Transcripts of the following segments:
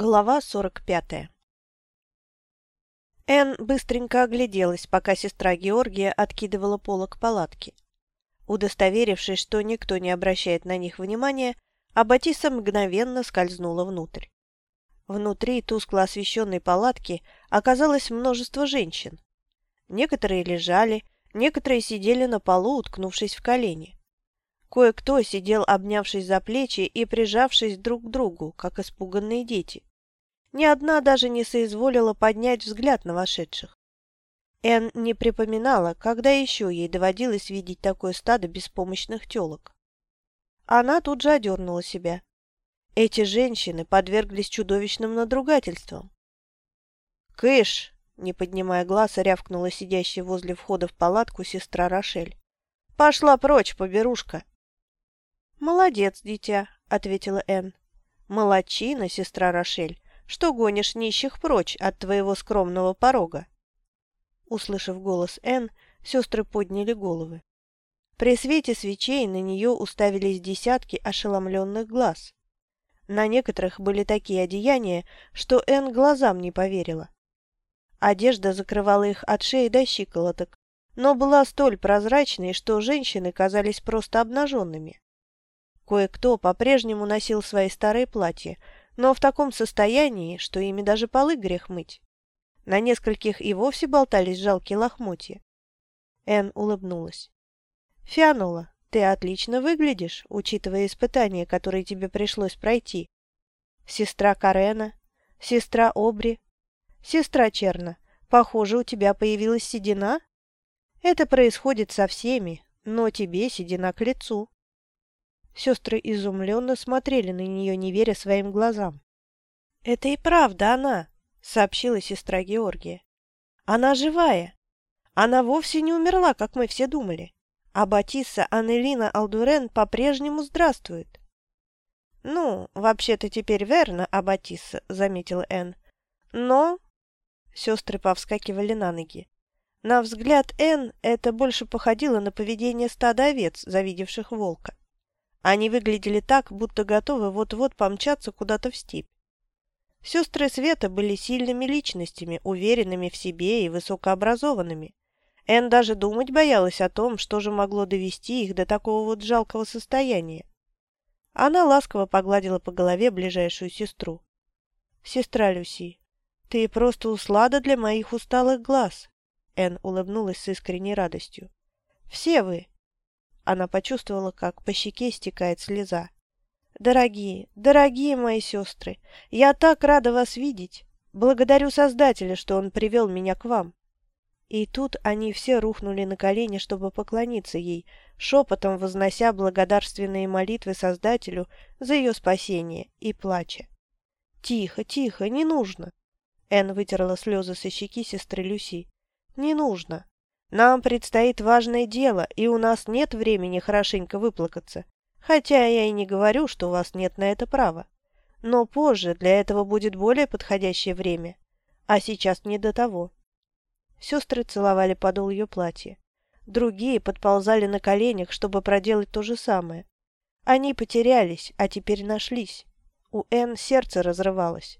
Глава 45 Энн быстренько огляделась, пока сестра Георгия откидывала полок палатки. Удостоверившись, что никто не обращает на них внимания, Аббатиса мгновенно скользнула внутрь. Внутри тускло освещенной палатки оказалось множество женщин. Некоторые лежали, некоторые сидели на полу, уткнувшись в колени. Кое-кто сидел, обнявшись за плечи и прижавшись друг к другу, как испуганные дети. Ни одна даже не соизволила поднять взгляд на вошедших. Эн не припоминала, когда еще ей доводилось видеть такое стадо беспомощных телок. Она тут же одернула себя. Эти женщины подверглись чудовищным надругательствам. «Кыш!» — не поднимая глаз, рявкнула сидящая возле входа в палатку сестра Рошель. «Пошла прочь, поберушка!» «Молодец, дитя», — ответила Энн. «Молодчина, сестра Рошель, что гонишь нищих прочь от твоего скромного порога». Услышав голос Энн, сестры подняли головы. При свете свечей на нее уставились десятки ошеломленных глаз. На некоторых были такие одеяния, что Энн глазам не поверила. Одежда закрывала их от шеи до щиколоток, но была столь прозрачной, что женщины казались просто обнаженными. Кое-кто по-прежнему носил свои старые платья, но в таком состоянии, что ими даже полы грех мыть. На нескольких и вовсе болтались жалкие лохмотья. Эн улыбнулась. «Фианола, ты отлично выглядишь, учитывая испытания, которые тебе пришлось пройти. Сестра Карена, сестра Обри, сестра Черна, похоже, у тебя появилась седина? Это происходит со всеми, но тебе седина к лицу». Сестры изумленно смотрели на нее, не веря своим глазам. «Это и правда она», — сообщила сестра Георгия. «Она живая. Она вовсе не умерла, как мы все думали. А Батисса Аннелина Алдурен по-прежнему здравствует». «Ну, вообще-то теперь верно, Аббатисса», — заметила Энн. «Но...» Сестры повскакивали на ноги. На взгляд Энн это больше походило на поведение стада овец, завидевших волка. Они выглядели так, будто готовы вот-вот помчаться куда-то в степь. Сестры Света были сильными личностями, уверенными в себе и высокообразованными. Эн даже думать боялась о том, что же могло довести их до такого вот жалкого состояния. Она ласково погладила по голове ближайшую сестру. «Сестра Люси, ты просто услада для моих усталых глаз!» Эн улыбнулась с искренней радостью. «Все вы, она почувствовала, как по щеке стекает слеза. «Дорогие, дорогие мои сестры, я так рада вас видеть! Благодарю Создателя, что он привел меня к вам!» И тут они все рухнули на колени, чтобы поклониться ей, шепотом вознося благодарственные молитвы Создателю за ее спасение и плача. «Тихо, тихо, не нужно!» Энн вытерла слезы со щеки сестры Люси. «Не нужно. Нам предстоит важное дело, и у нас нет времени хорошенько выплакаться. Хотя я и не говорю, что у вас нет на это права. Но позже для этого будет более подходящее время. А сейчас не до того. Сестры целовали подол ее платья. Другие подползали на коленях, чтобы проделать то же самое. Они потерялись, а теперь нашлись. У Энн сердце разрывалось.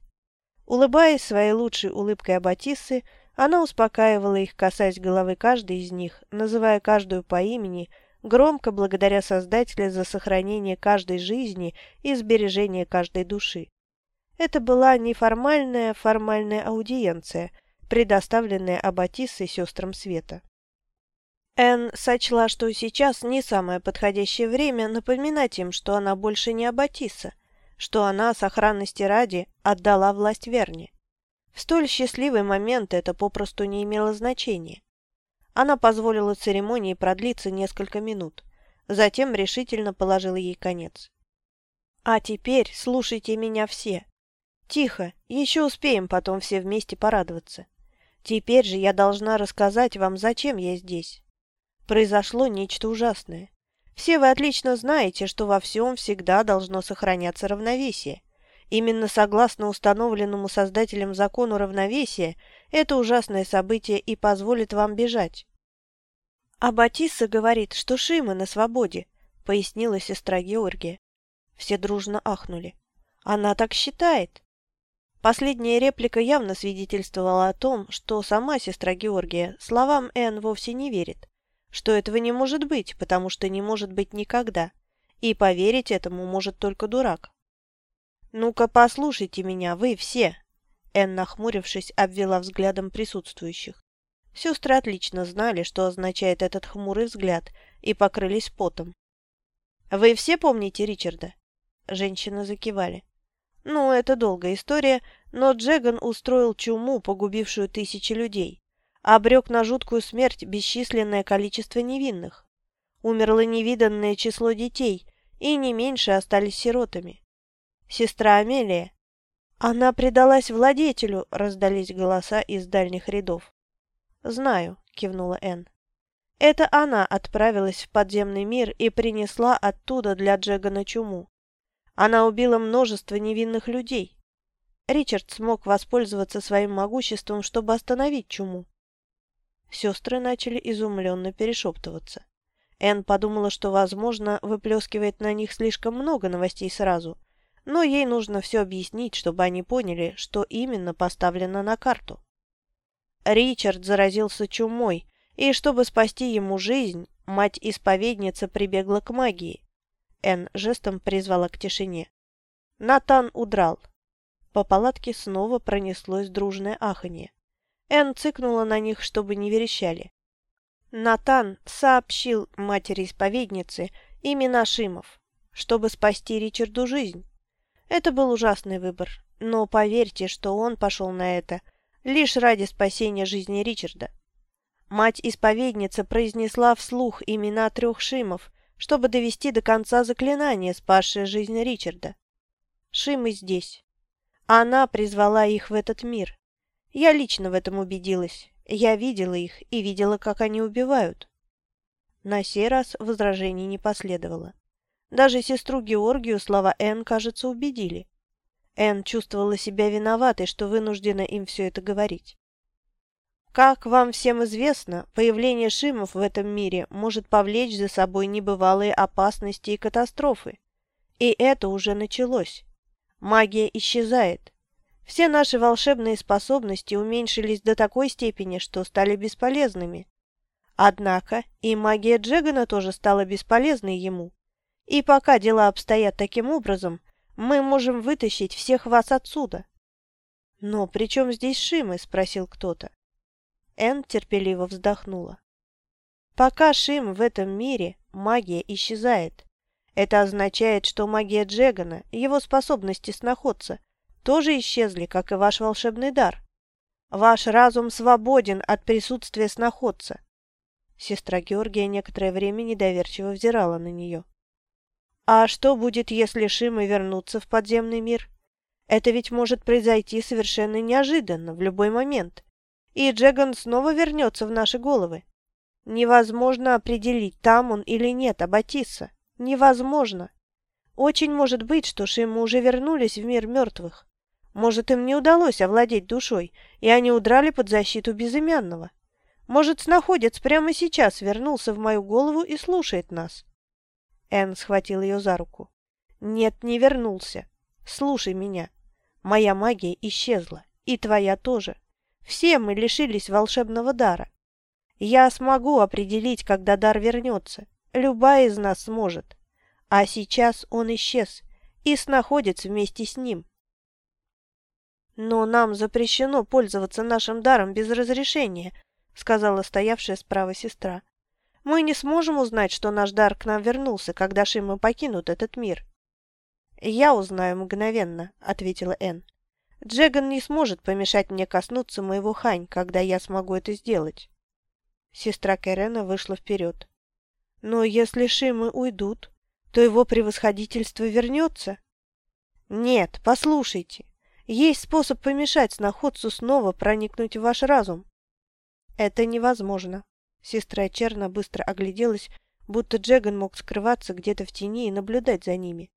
Улыбаясь своей лучшей улыбкой Аббатиссы, она успокаивала их, касаясь головы каждой из них, называя каждую по имени, громко благодаря Создателя за сохранение каждой жизни и сбережение каждой души. Это была неформальная формальная аудиенция, предоставленная Аббатиссой сестрам Света. Энн сочла, что сейчас не самое подходящее время напоминать им, что она больше не Аббатисса, что она, сохранности ради, отдала власть Верне. В столь счастливый момент это попросту не имело значения. Она позволила церемонии продлиться несколько минут, затем решительно положила ей конец. «А теперь слушайте меня все. Тихо, еще успеем потом все вместе порадоваться. Теперь же я должна рассказать вам, зачем я здесь. Произошло нечто ужасное. Все вы отлично знаете, что во всем всегда должно сохраняться равновесие. Именно согласно установленному создателем закону равновесия, это ужасное событие и позволит вам бежать. «А Батисса говорит, что Шима на свободе», — пояснила сестра Георгия. Все дружно ахнули. «Она так считает». Последняя реплика явно свидетельствовала о том, что сама сестра Георгия словам Энн вовсе не верит, что этого не может быть, потому что не может быть никогда, и поверить этому может только дурак. «Ну-ка, послушайте меня, вы все!» Энн, нахмурившись, обвела взглядом присутствующих. Сестры отлично знали, что означает этот хмурый взгляд, и покрылись потом. «Вы все помните Ричарда?» Женщины закивали. «Ну, это долгая история, но Джеган устроил чуму, погубившую тысячи людей, обрек на жуткую смерть бесчисленное количество невинных. Умерло невиданное число детей, и не меньше остались сиротами. Сестра Амелия. Она предалась владетелю, раздались голоса из дальних рядов. «Знаю», — кивнула Энн. Это она отправилась в подземный мир и принесла оттуда для Джегана чуму. Она убила множество невинных людей. Ричард смог воспользоваться своим могуществом, чтобы остановить чуму. Сестры начали изумленно перешептываться. Энн подумала, что, возможно, выплескивает на них слишком много новостей сразу, но ей нужно все объяснить, чтобы они поняли, что именно поставлено на карту. Ричард заразился чумой, и чтобы спасти ему жизнь, мать-исповедница прибегла к магии. Энн жестом призвала к тишине. Натан удрал. По палатке снова пронеслось дружное аханье. Энн цыкнула на них, чтобы не верещали. Натан сообщил матери-исповеднице имена Шимов, чтобы спасти Ричарду жизнь. Это был ужасный выбор, но поверьте, что он пошел на это лишь ради спасения жизни Ричарда. Мать-исповедница произнесла вслух имена трех Шимов, чтобы довести до конца заклинание, спасшее жизнь Ричарда. Шимы здесь. Она призвала их в этот мир. Я лично в этом убедилась. Я видела их и видела, как они убивают. На сей раз возражений не последовало. Даже сестру Георгию слова Энн, кажется, убедили. Энн чувствовала себя виноватой, что вынуждена им все это говорить. Как вам всем известно, появление шимов в этом мире может повлечь за собой небывалые опасности и катастрофы. И это уже началось. Магия исчезает. Все наши волшебные способности уменьшились до такой степени, что стали бесполезными. Однако и магия Джегана тоже стала бесполезной ему. И пока дела обстоят таким образом, мы можем вытащить всех вас отсюда. «Но при чем здесь Шимы?» – спросил кто-то. Энн терпеливо вздохнула. Пока Шим в этом мире, магия исчезает. Это означает, что магия Джегана, его способности сноходца, тоже исчезли, как и ваш волшебный дар. Ваш разум свободен от присутствия сноходца. Сестра Георгия некоторое время недоверчиво взирала на нее. А что будет, если Шимы вернутся в подземный мир? Это ведь может произойти совершенно неожиданно, в любой момент и Джеган снова вернется в наши головы. Невозможно определить, там он или нет, Аббатисса. Невозможно. Очень может быть, что Шимы уже вернулись в мир мертвых. Может, им не удалось овладеть душой, и они удрали под защиту безымянного. Может, снаходец прямо сейчас вернулся в мою голову и слушает нас. Энн схватил ее за руку. «Нет, не вернулся. Слушай меня. Моя магия исчезла, и твоя тоже. Все мы лишились волшебного дара. Я смогу определить, когда дар вернется. Любая из нас сможет. А сейчас он исчез, и находится вместе с ним. «Но нам запрещено пользоваться нашим даром без разрешения», сказала стоявшая справа сестра. «Мы не сможем узнать, что наш дар к нам вернулся, когда Шимы покинут этот мир». «Я узнаю мгновенно», — ответила Энн. Джеган не сможет помешать мне коснуться моего Хань, когда я смогу это сделать. Сестра Кэрена вышла вперед. Но если Шимы уйдут, то его превосходительство вернется? Нет, послушайте. Есть способ помешать сноходцу снова проникнуть в ваш разум. Это невозможно. Сестра Черна быстро огляделась, будто Джеган мог скрываться где-то в тени и наблюдать за ними.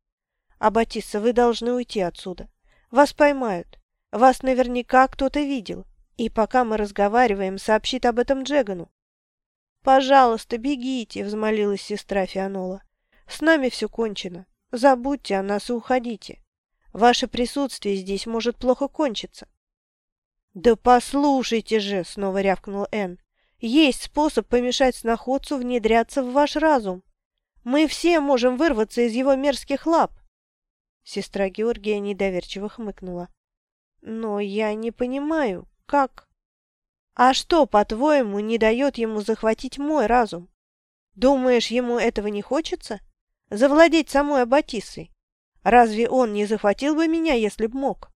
Аббатисса, вы должны уйти отсюда. Вас поймают. Вас наверняка кто-то видел. И пока мы разговариваем, сообщит об этом Джегану. «Пожалуйста, бегите!» – взмолилась сестра Фианола. «С нами все кончено. Забудьте о нас и уходите. Ваше присутствие здесь может плохо кончиться». «Да послушайте же!» — снова рявкнул Энн. «Есть способ помешать сноходцу внедряться в ваш разум. Мы все можем вырваться из его мерзких лап». Сестра Георгия недоверчиво хмыкнула. «Но я не понимаю, как...» «А что, по-твоему, не дает ему захватить мой разум? Думаешь, ему этого не хочется? Завладеть самой Аббатисой? Разве он не захватил бы меня, если б мог?»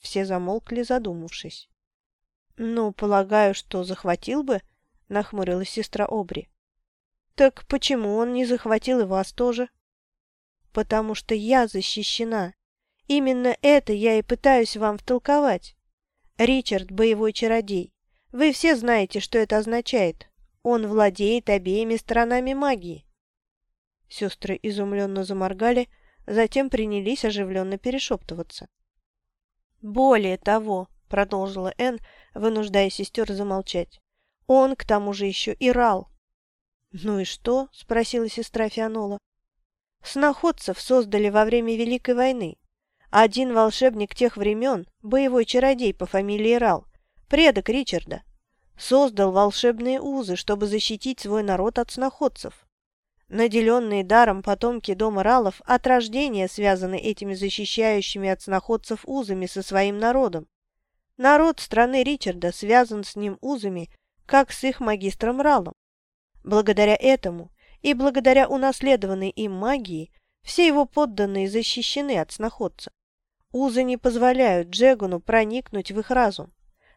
Все замолкли, задумавшись. «Ну, полагаю, что захватил бы», — нахмурилась сестра Обри. «Так почему он не захватил и вас тоже?» «Потому что я защищена. Именно это я и пытаюсь вам втолковать. Ричард – боевой чародей. Вы все знаете, что это означает. Он владеет обеими сторонами магии». Сестры изумленно заморгали, затем принялись оживленно перешептываться. «Более того», — продолжила Энн, вынуждая сестер замолчать, — «он, к тому же, еще и рал». «Ну и что?» — спросила сестра Фианола. «Сноходцев создали во время Великой войны. Один волшебник тех времен, боевой чародей по фамилии Рал, предок Ричарда, создал волшебные узы, чтобы защитить свой народ от сноходцев. Наделенные даром потомки дома Ралов от рождения связаны этими защищающими от сноходцев узами со своим народом. Народ страны Ричарда связан с ним узами, как с их магистром Ралом. Благодаря этому и благодаря унаследованной им магии все его подданные защищены от сноходца. Узы не позволяют Джегону проникнуть в их разум.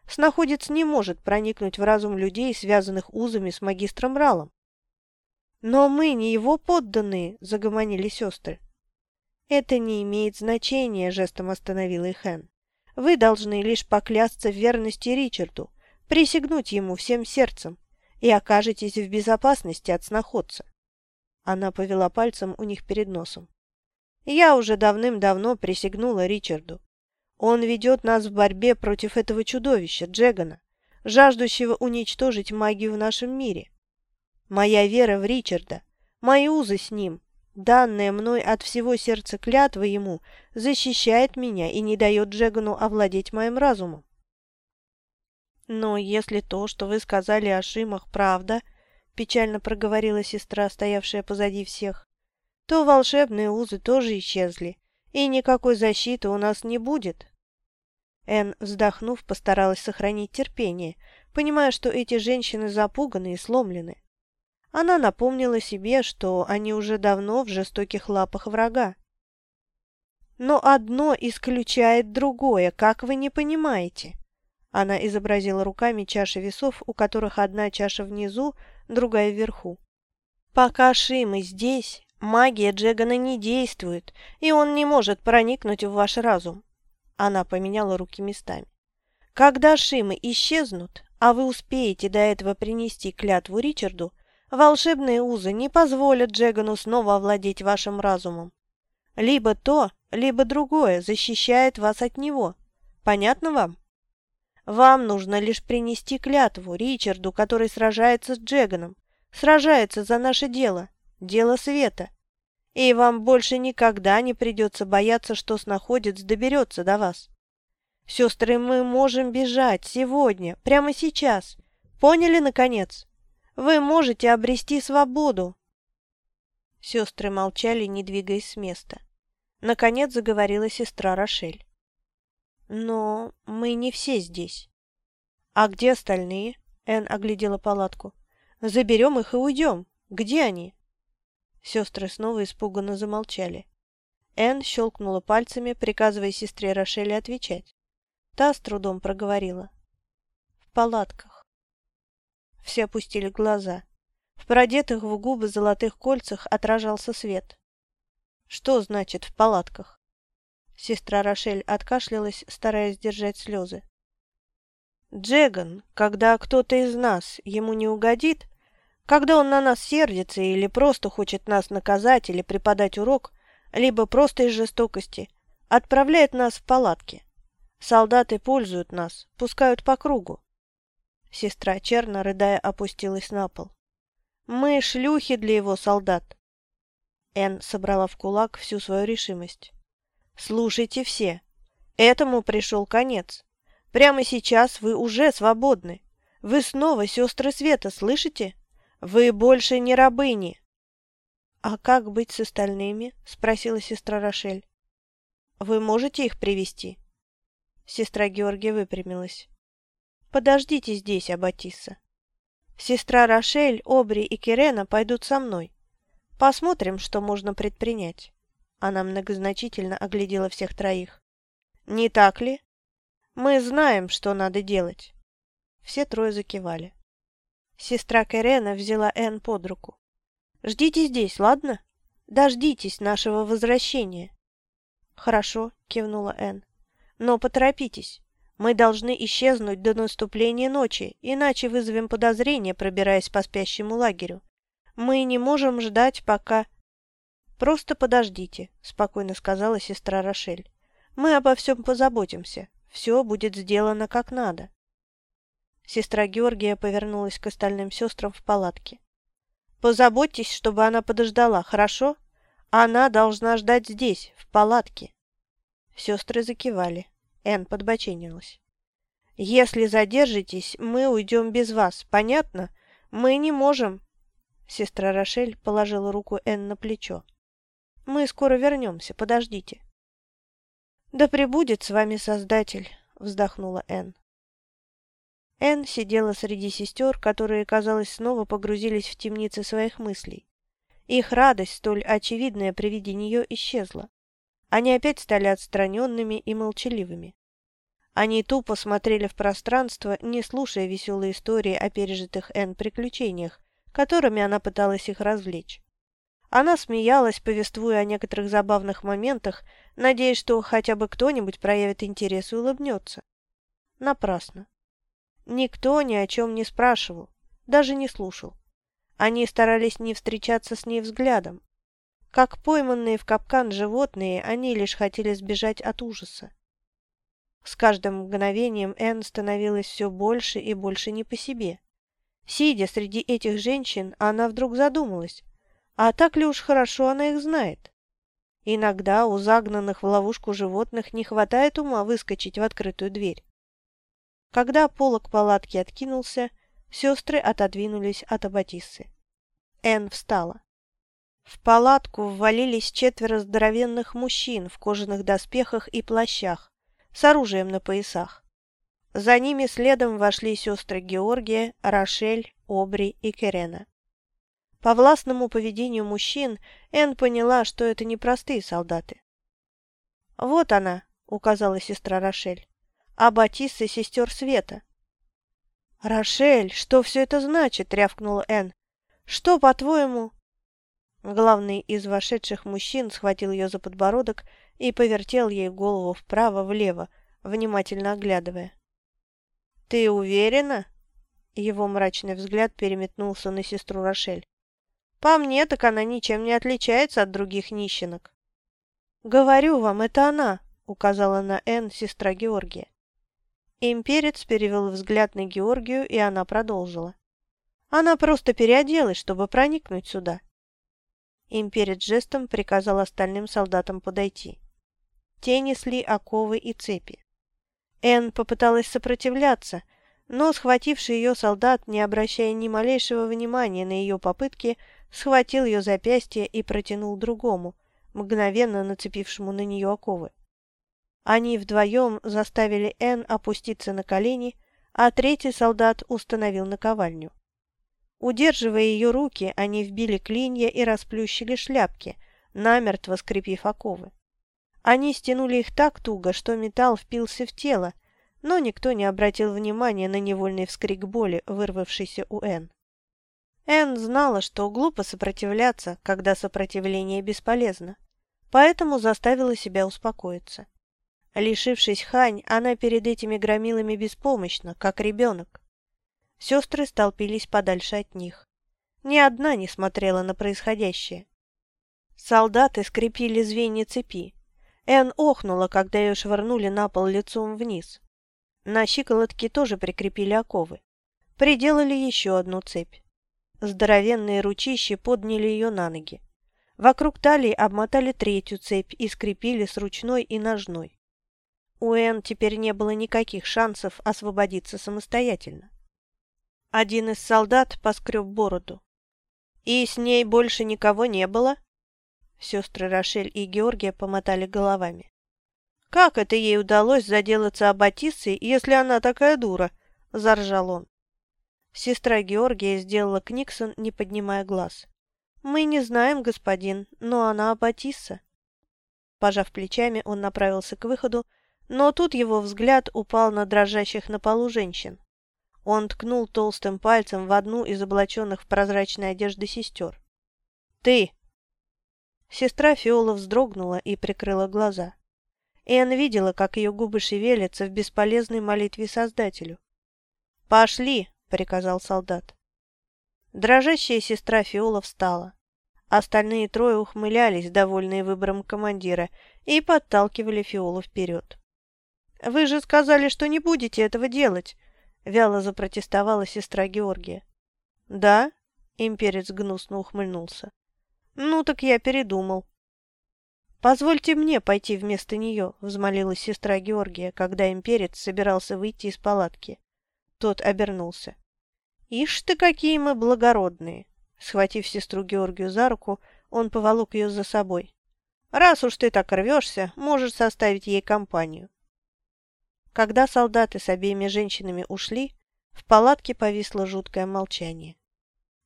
Сноходец не может проникнуть в разум людей, связанных узами с магистром Ралом. «Но мы не его подданные», — загомонили сестры. «Это не имеет значения», — жестом остановила их Энн. «Вы должны лишь поклясться в верности Ричарду, присягнуть ему всем сердцем, и окажетесь в безопасности от сноходца». Она повела пальцем у них перед носом. «Я уже давным-давно присягнула Ричарду. Он ведет нас в борьбе против этого чудовища, Джегана, жаждущего уничтожить магию в нашем мире. Моя вера в Ричарда, мои узы с ним, данная мной от всего сердца клятва ему, защищает меня и не дает Джегану овладеть моим разумом. Но если то, что вы сказали о Шимах, правда, печально проговорила сестра, стоявшая позади всех, то волшебные узы тоже исчезли, и никакой защиты у нас не будет. Эн, вздохнув, постаралась сохранить терпение, понимая, что эти женщины запуганы и сломлены. Она напомнила себе, что они уже давно в жестоких лапах врага. Но одно исключает другое, как вы не понимаете? Она изобразила руками чаши весов, у которых одна чаша внизу, другая вверху. Пока Шимы здесь, магия Джегана не действует, и он не может проникнуть в ваш разум. Она поменяла руки местами. Когда Шимы исчезнут, а вы успеете до этого принести клятву Ричарду, Волшебные узы не позволят Джегану снова овладеть вашим разумом. Либо то, либо другое защищает вас от него. Понятно вам? Вам нужно лишь принести клятву Ричарду, который сражается с Джеганом, сражается за наше дело, дело света. И вам больше никогда не придется бояться, что снаходец доберется до вас. Сестры, мы можем бежать сегодня, прямо сейчас. Поняли, наконец? Вы можете обрести свободу!» Сестры молчали, не двигаясь с места. Наконец заговорила сестра Рошель. «Но мы не все здесь». «А где остальные?» Энн оглядела палатку. «Заберем их и уйдем. Где они?» Сестры снова испуганно замолчали. Энн щелкнула пальцами, приказывая сестре Рошеле отвечать. Та с трудом проговорила. «В палатках». Все опустили глаза. В продетых в губы золотых кольцах отражался свет. Что значит «в палатках»? Сестра Рошель откашлялась, стараясь держать слезы. Джеган, когда кто-то из нас ему не угодит, когда он на нас сердится или просто хочет нас наказать или преподать урок, либо просто из жестокости, отправляет нас в палатки. Солдаты пользуют нас, пускают по кругу. Сестра Черна, рыдая, опустилась на пол. «Мы шлюхи для его солдат!» Энн собрала в кулак всю свою решимость. Слушайте все. Этому пришел конец. Прямо сейчас вы уже свободны. Вы снова сестры света, слышите? Вы больше не рабыни. «А как быть с остальными?» – спросила сестра Рошель. «Вы можете их привести? Сестра Георгия выпрямилась. «Подождите здесь, Аббатисса. Сестра Рошель, Обри и Кирена пойдут со мной. Посмотрим, что можно предпринять». Она многозначительно оглядела всех троих. «Не так ли? Мы знаем, что надо делать». Все трое закивали. Сестра Кирена взяла Энн под руку. «Ждите здесь, ладно? Дождитесь нашего возвращения». «Хорошо», — кивнула Энн. «Но поторопитесь. Мы должны исчезнуть до наступления ночи, иначе вызовем подозрения, пробираясь по спящему лагерю. Мы не можем ждать, пока...» «Просто подождите», — спокойно сказала сестра Рошель. «Мы обо всем позаботимся. Все будет сделано как надо». Сестра Георгия повернулась к остальным сестрам в палатке. «Позаботьтесь, чтобы она подождала, хорошо? Она должна ждать здесь, в палатке». Сестры закивали. Энн подбоченилась. «Если задержитесь, мы уйдем без вас, понятно? Мы не можем...» Сестра Рошель положила руку Энн на плечо. Мы скоро вернемся, подождите». «Да пребудет с вами Создатель», — вздохнула Энн. Энн сидела среди сестер, которые, казалось, снова погрузились в темницы своих мыслей. Их радость, столь очевидная при виде нее, исчезла. Они опять стали отстраненными и молчаливыми. Они тупо смотрели в пространство, не слушая веселые истории о пережитых Энн приключениях, которыми она пыталась их развлечь. Она смеялась, повествуя о некоторых забавных моментах, надеясь, что хотя бы кто-нибудь проявит интерес и улыбнется. Напрасно. Никто ни о чем не спрашивал, даже не слушал. Они старались не встречаться с ней взглядом. Как пойманные в капкан животные, они лишь хотели сбежать от ужаса. С каждым мгновением Энн становилась все больше и больше не по себе. Сидя среди этих женщин, она вдруг задумалась, а так ли уж хорошо она их знает? Иногда у загнанных в ловушку животных не хватает ума выскочить в открытую дверь. Когда полог палатки откинулся, сестры отодвинулись от Аббатиссы. Энн встала. В палатку ввалились четверо здоровенных мужчин в кожаных доспехах и плащах, с оружием на поясах. За ними следом вошли сестры Георгия, Рошель, Обри и Керена. По властному поведению мужчин Энн поняла, что это не простые солдаты. «Вот она», — указала сестра Рошель, — «а Батисса сестер Света». «Рошель, что все это значит?» — рявкнула Энн. «Что, по-твоему...» Главный из вошедших мужчин схватил ее за подбородок и повертел ей голову вправо-влево, внимательно оглядывая. «Ты уверена?» Его мрачный взгляд переметнулся на сестру Рошель. По мне, так она ничем не отличается от других нищенок. «Говорю вам, это она», — указала на Н сестра Георгия. Имперец перевел взгляд на Георгию, и она продолжила. «Она просто переоделась, чтобы проникнуть сюда». Имперец жестом приказал остальным солдатам подойти. Те несли оковы и цепи. Н попыталась сопротивляться, но схвативший ее солдат, не обращая ни малейшего внимания на ее попытки, схватил ее запястье и протянул другому, мгновенно нацепившему на нее оковы. Они вдвоем заставили Энн опуститься на колени, а третий солдат установил наковальню. Удерживая ее руки, они вбили клинья и расплющили шляпки, намертво скрепив оковы. Они стянули их так туго, что металл впился в тело, но никто не обратил внимания на невольный вскрик боли, вырвавшийся у Энн. Энн знала, что глупо сопротивляться, когда сопротивление бесполезно, поэтому заставила себя успокоиться. Лишившись Хань, она перед этими громилами беспомощна, как ребенок. Сестры столпились подальше от них. Ни одна не смотрела на происходящее. Солдаты скрепили звенья цепи. Энн охнула, когда ее швырнули на пол лицом вниз. На щиколотке тоже прикрепили оковы. Приделали еще одну цепь. Здоровенные ручищи подняли ее на ноги. Вокруг талии обмотали третью цепь и скрепили с ручной и ножной. У Энн теперь не было никаких шансов освободиться самостоятельно. Один из солдат поскреб бороду. «И с ней больше никого не было?» Сестры Рошель и Георгия помотали головами. «Как это ей удалось заделаться Аббатиссой, если она такая дура?» – заржал он. Сестра Георгия сделала Книксон, не поднимая глаз. «Мы не знаем, господин, но она Аббатисса». Пожав плечами, он направился к выходу, но тут его взгляд упал на дрожащих на полу женщин. Он ткнул толстым пальцем в одну из облаченных в прозрачной одежды сестер. «Ты!» Сестра Фиола вздрогнула и прикрыла глаза. Энн видела, как ее губы шевелятся в бесполезной молитве Создателю. «Пошли!» — приказал солдат. Дрожащая сестра Фиола встала. Остальные трое ухмылялись, довольные выбором командира, и подталкивали Фиолу вперед. «Вы же сказали, что не будете этого делать!» — вяло запротестовала сестра Георгия. «Да?» — имперец гнусно ухмыльнулся. «Ну, так я передумал». «Позвольте мне пойти вместо нее», — взмолилась сестра Георгия, когда имперец собирался выйти из палатки. Тот обернулся. «Ишь ты, какие мы благородные!» Схватив сестру Георгию за руку, он поволок ее за собой. «Раз уж ты так рвешься, можешь составить ей компанию». Когда солдаты с обеими женщинами ушли, в палатке повисло жуткое молчание.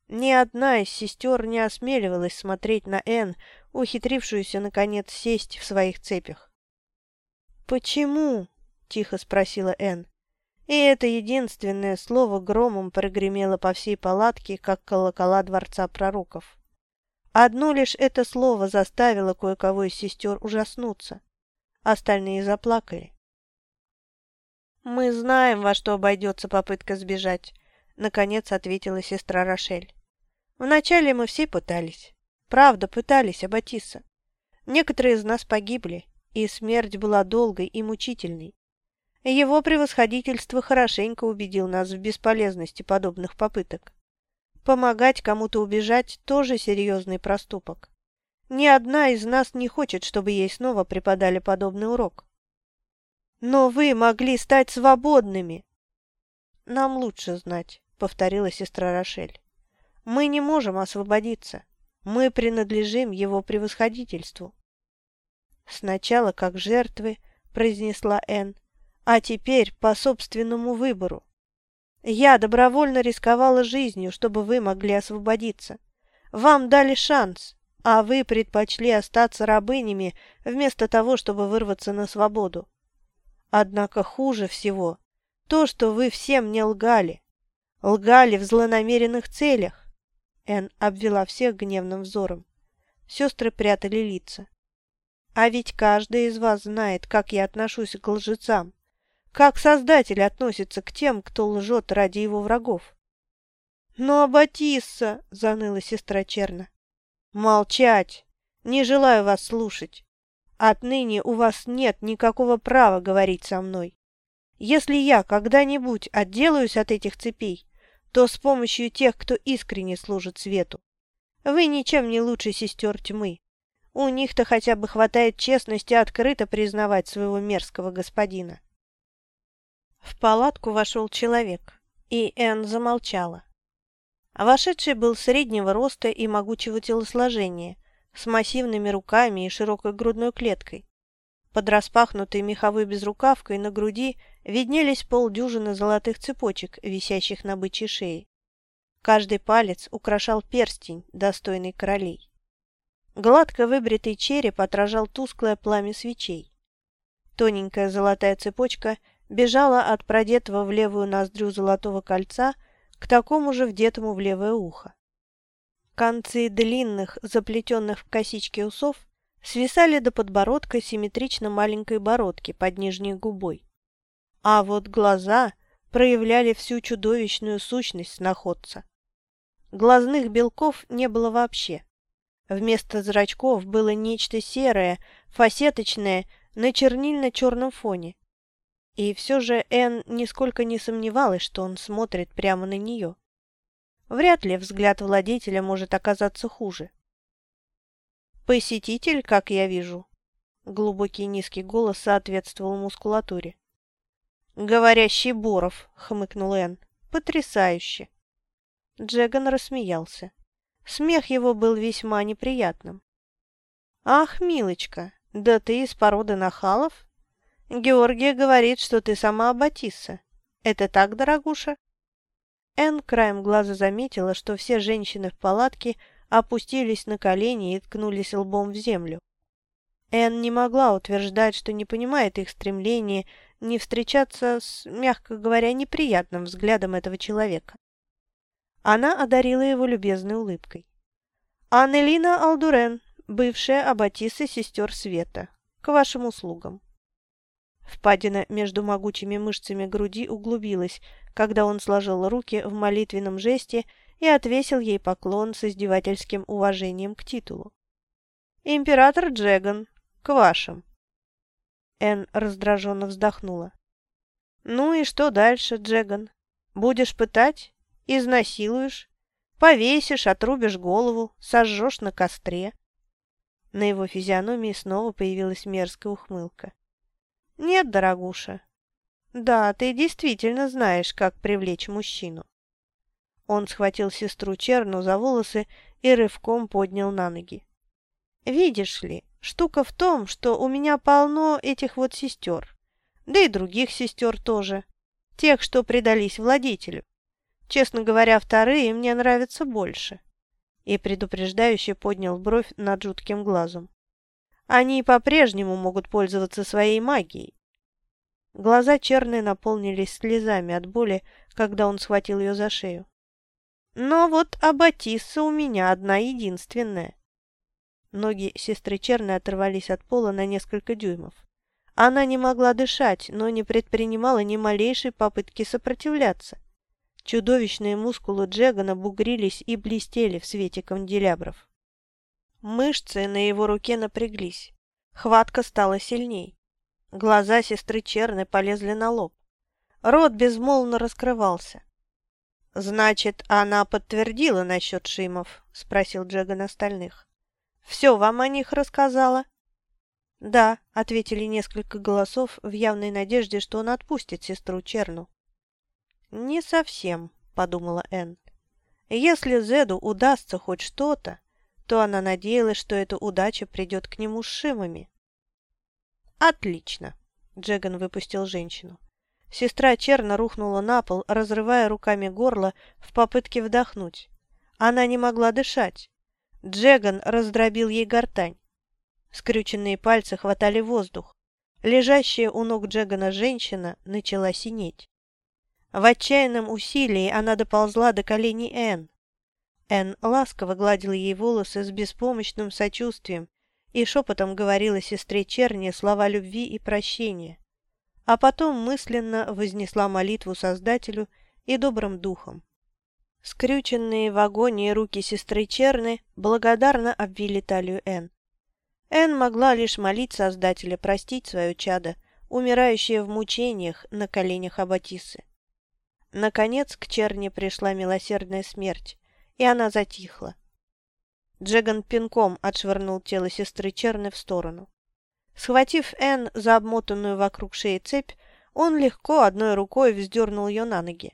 Ни одна из сестер не осмеливалась смотреть на Энн, ухитрившуюся, наконец, сесть в своих цепях. «Почему?» – тихо спросила Энн. И это единственное слово громом прогремело по всей палатке, как колокола дворца пророков. Одно лишь это слово заставило кое-кого из сестер ужаснуться. Остальные заплакали. «Мы знаем, во что обойдется попытка сбежать», — наконец ответила сестра Рошель. «Вначале мы все пытались. Правда, пытались, Аббатиса. Некоторые из нас погибли, и смерть была долгой и мучительной. Его превосходительство хорошенько убедил нас в бесполезности подобных попыток. Помогать кому-то убежать – тоже серьезный проступок. Ни одна из нас не хочет, чтобы ей снова преподали подобный урок. Но вы могли стать свободными. Нам лучше знать, повторила сестра Рошель. Мы не можем освободиться. Мы принадлежим его превосходительству. Сначала как жертвы, произнесла Энн, а теперь по собственному выбору. Я добровольно рисковала жизнью, чтобы вы могли освободиться. Вам дали шанс, а вы предпочли остаться рабынями вместо того, чтобы вырваться на свободу. Однако хуже всего то, что вы всем не лгали. Лгали в злонамеренных целях. Эн обвела всех гневным взором. Сестры прятали лица. А ведь каждый из вас знает, как я отношусь к лжецам. Как Создатель относится к тем, кто лжет ради его врагов. «Но, Батисса!» — заныла сестра Черна. «Молчать! Не желаю вас слушать. Отныне у вас нет никакого права говорить со мной. Если я когда-нибудь отделаюсь от этих цепей, то с помощью тех, кто искренне служит свету. Вы ничем не лучше сестер тьмы. У них-то хотя бы хватает честности открыто признавать своего мерзкого господина. В палатку вошел человек, и Энн замолчала. Вошедший был среднего роста и могучего телосложения, с массивными руками и широкой грудной клеткой. Под распахнутой меховой безрукавкой на груди виднелись полдюжины золотых цепочек, висящих на бычьей шее. Каждый палец украшал перстень, достойный королей. Гладко выбритый череп отражал тусклое пламя свечей. Тоненькая золотая цепочка бежала от продетого в левую ноздрю золотого кольца к такому же вдетому в левое ухо. Концы длинных, заплетенных в косички усов, свисали до подбородка симметрично маленькой бородки под нижней губой. А вот глаза проявляли всю чудовищную сущность находца. Глазных белков не было вообще. Вместо зрачков было нечто серое, фасеточное, на чернильно-черном фоне. И все же Энн нисколько не сомневалась, что он смотрит прямо на нее. Вряд ли взгляд владетеля может оказаться хуже. Посетитель, как я вижу». Глубокий низкий голос соответствовал мускулатуре. «Говорящий Боров», — хмыкнул Энн. «Потрясающе!» Джеган рассмеялся. Смех его был весьма неприятным. «Ах, милочка, да ты из породы нахалов? Георгия говорит, что ты сама Аббатисса. Это так, дорогуша?» Энн краем глаза заметила, что все женщины в палатке опустились на колени и ткнулись лбом в землю. Энн не могла утверждать, что не понимает их стремление не встречаться с, мягко говоря, неприятным взглядом этого человека. Она одарила его любезной улыбкой. «Аннелина Алдурен, бывшая аббатиса сестер Света, к вашим услугам». Впадина между могучими мышцами груди углубилась, когда он сложил руки в молитвенном жесте и отвесил ей поклон с издевательским уважением к титулу. «Император Джеган, к вашим!» Энн раздраженно вздохнула. «Ну и что дальше, Джеган? Будешь пытать? Изнасилуешь? Повесишь, отрубишь голову, сожжешь на костре?» На его физиономии снова появилась мерзкая ухмылка. «Нет, дорогуша. Да, ты действительно знаешь, как привлечь мужчину». Он схватил сестру Черну за волосы и рывком поднял на ноги. «Видишь ли, штука в том, что у меня полно этих вот сестер, да и других сестер тоже, тех, что предались владетелю. Честно говоря, вторые мне нравятся больше». И предупреждающе поднял бровь над жутким глазом. Они по-прежнему могут пользоваться своей магией. Глаза черные наполнились слезами от боли, когда он схватил ее за шею. Но вот Аббатисса у меня одна единственная. Ноги сестры Черной оторвались от пола на несколько дюймов. Она не могла дышать, но не предпринимала ни малейшей попытки сопротивляться. Чудовищные мускулы Джегана бугрились и блестели в свете канделябров. Мышцы на его руке напряглись. Хватка стала сильней. Глаза сестры Черны полезли на лоб. Рот безмолвно раскрывался. «Значит, она подтвердила насчет Шимов?» – спросил Джеган остальных. «Все вам о них рассказала?» «Да», – ответили несколько голосов в явной надежде, что он отпустит сестру Черну. «Не совсем», – подумала Энн. «Если Зеду удастся хоть что-то, то она надеялась, что эта удача придет к нему с Шимами». «Отлично», – Джеган выпустил женщину. Сестра Черна рухнула на пол, разрывая руками горло в попытке вдохнуть. Она не могла дышать. Джеган раздробил ей гортань. Скрюченные пальцы хватали воздух. Лежащая у ног Джегана женщина начала синеть. В отчаянном усилии она доползла до коленей Энн. Энн ласково гладила ей волосы с беспомощным сочувствием и шепотом говорила сестре Черни слова любви и прощения а потом мысленно вознесла молитву Создателю и добрым духом. Скрюченные в агонии руки сестры Черны благодарно обвили талию Н. Н могла лишь молить Создателя простить свое чадо, умирающее в мучениях на коленях Аббатисы. Наконец к Черне пришла милосердная смерть, и она затихла. Джеган пинком отшвырнул тело сестры Черны в сторону. Схватив Энн за обмотанную вокруг шеи цепь, он легко одной рукой вздернул ее на ноги.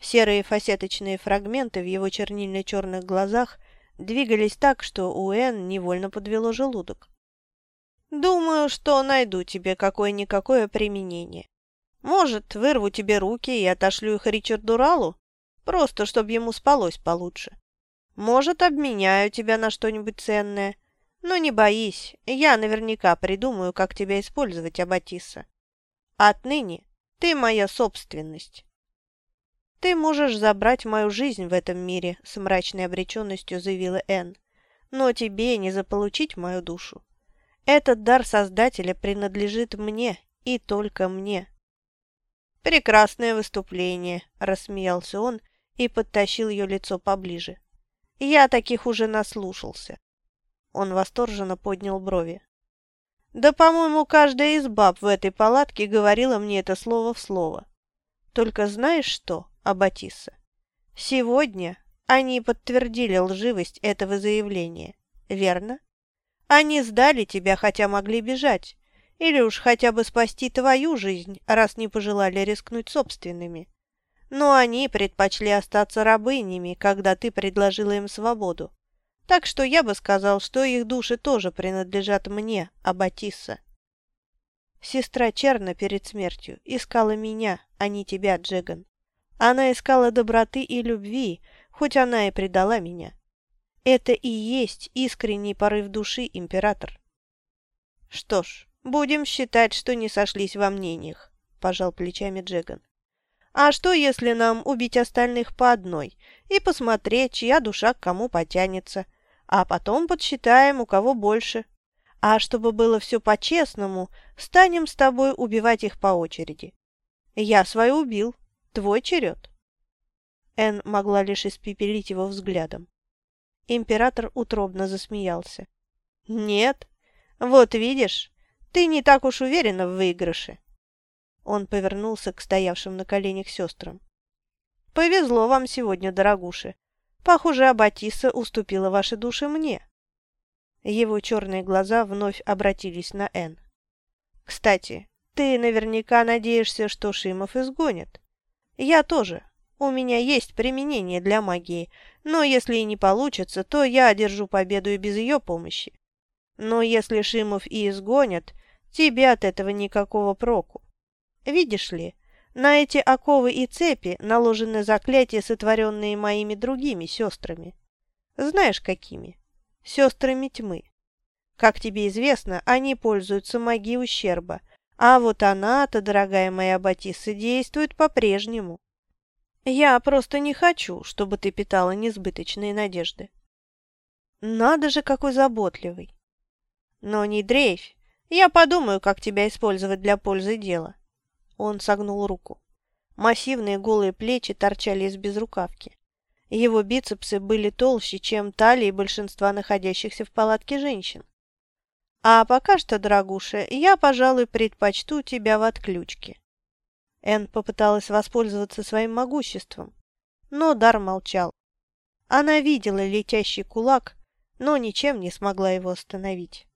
Серые фасеточные фрагменты в его чернильно-черных глазах двигались так, что у Энн невольно подвело желудок. «Думаю, что найду тебе какое-никакое применение. Может, вырву тебе руки и отошлю их Ричарду Ралу, просто чтобы ему спалось получше. Может, обменяю тебя на что-нибудь ценное». Но не боись, я наверняка придумаю, как тебя использовать, Аббатиса. Отныне ты моя собственность. Ты можешь забрать мою жизнь в этом мире, с мрачной обреченностью заявила Энн. Но тебе не заполучить мою душу. Этот дар Создателя принадлежит мне и только мне. Прекрасное выступление, рассмеялся он и подтащил ее лицо поближе. Я таких уже наслушался. Он восторженно поднял брови. «Да, по-моему, каждая из баб в этой палатке говорила мне это слово в слово. Только знаешь что, Аббатисса? Сегодня они подтвердили лживость этого заявления, верно? Они сдали тебя, хотя могли бежать. Или уж хотя бы спасти твою жизнь, раз не пожелали рискнуть собственными. Но они предпочли остаться рабынями, когда ты предложила им свободу. Так что я бы сказал, что их души тоже принадлежат мне, Аббатисса. Сестра Черна перед смертью искала меня, а не тебя, Джеган. Она искала доброты и любви, хоть она и предала меня. Это и есть искренний порыв души, император. Что ж, будем считать, что не сошлись во мнениях, пожал плечами Джеган. А что, если нам убить остальных по одной и посмотреть, чья душа к кому потянется, а потом подсчитаем, у кого больше? А чтобы было все по-честному, станем с тобой убивать их по очереди. Я свою убил, твой черед. Эн могла лишь испепелить его взглядом. Император утробно засмеялся. «Нет, вот видишь, ты не так уж уверена в выигрыше. Он повернулся к стоявшим на коленях сестрам. «Повезло вам сегодня, дорогуши. Похоже, Аббатиса уступила ваши души мне». Его черные глаза вновь обратились на Н. «Кстати, ты наверняка надеешься, что Шимов изгонит. Я тоже. У меня есть применение для магии, но если и не получится, то я одержу победу и без ее помощи. Но если Шимов и изгонят, тебе от этого никакого проку. Видишь ли, на эти оковы и цепи наложены заклятия, сотворенные моими другими сестрами. Знаешь, какими? Сестрами тьмы. Как тебе известно, они пользуются магией ущерба, а вот она-то, дорогая моя Батиса, действует по-прежнему. Я просто не хочу, чтобы ты питала несбыточные надежды. Надо же, какой заботливый. Но не дрейфь. Я подумаю, как тебя использовать для пользы дела. Он согнул руку. Массивные голые плечи торчали из безрукавки. Его бицепсы были толще, чем талии большинства находящихся в палатке женщин. А пока что, дорогуша, я, пожалуй, предпочту тебя в отключке. Энн попыталась воспользоваться своим могуществом, но Дар молчал. Она видела летящий кулак, но ничем не смогла его остановить.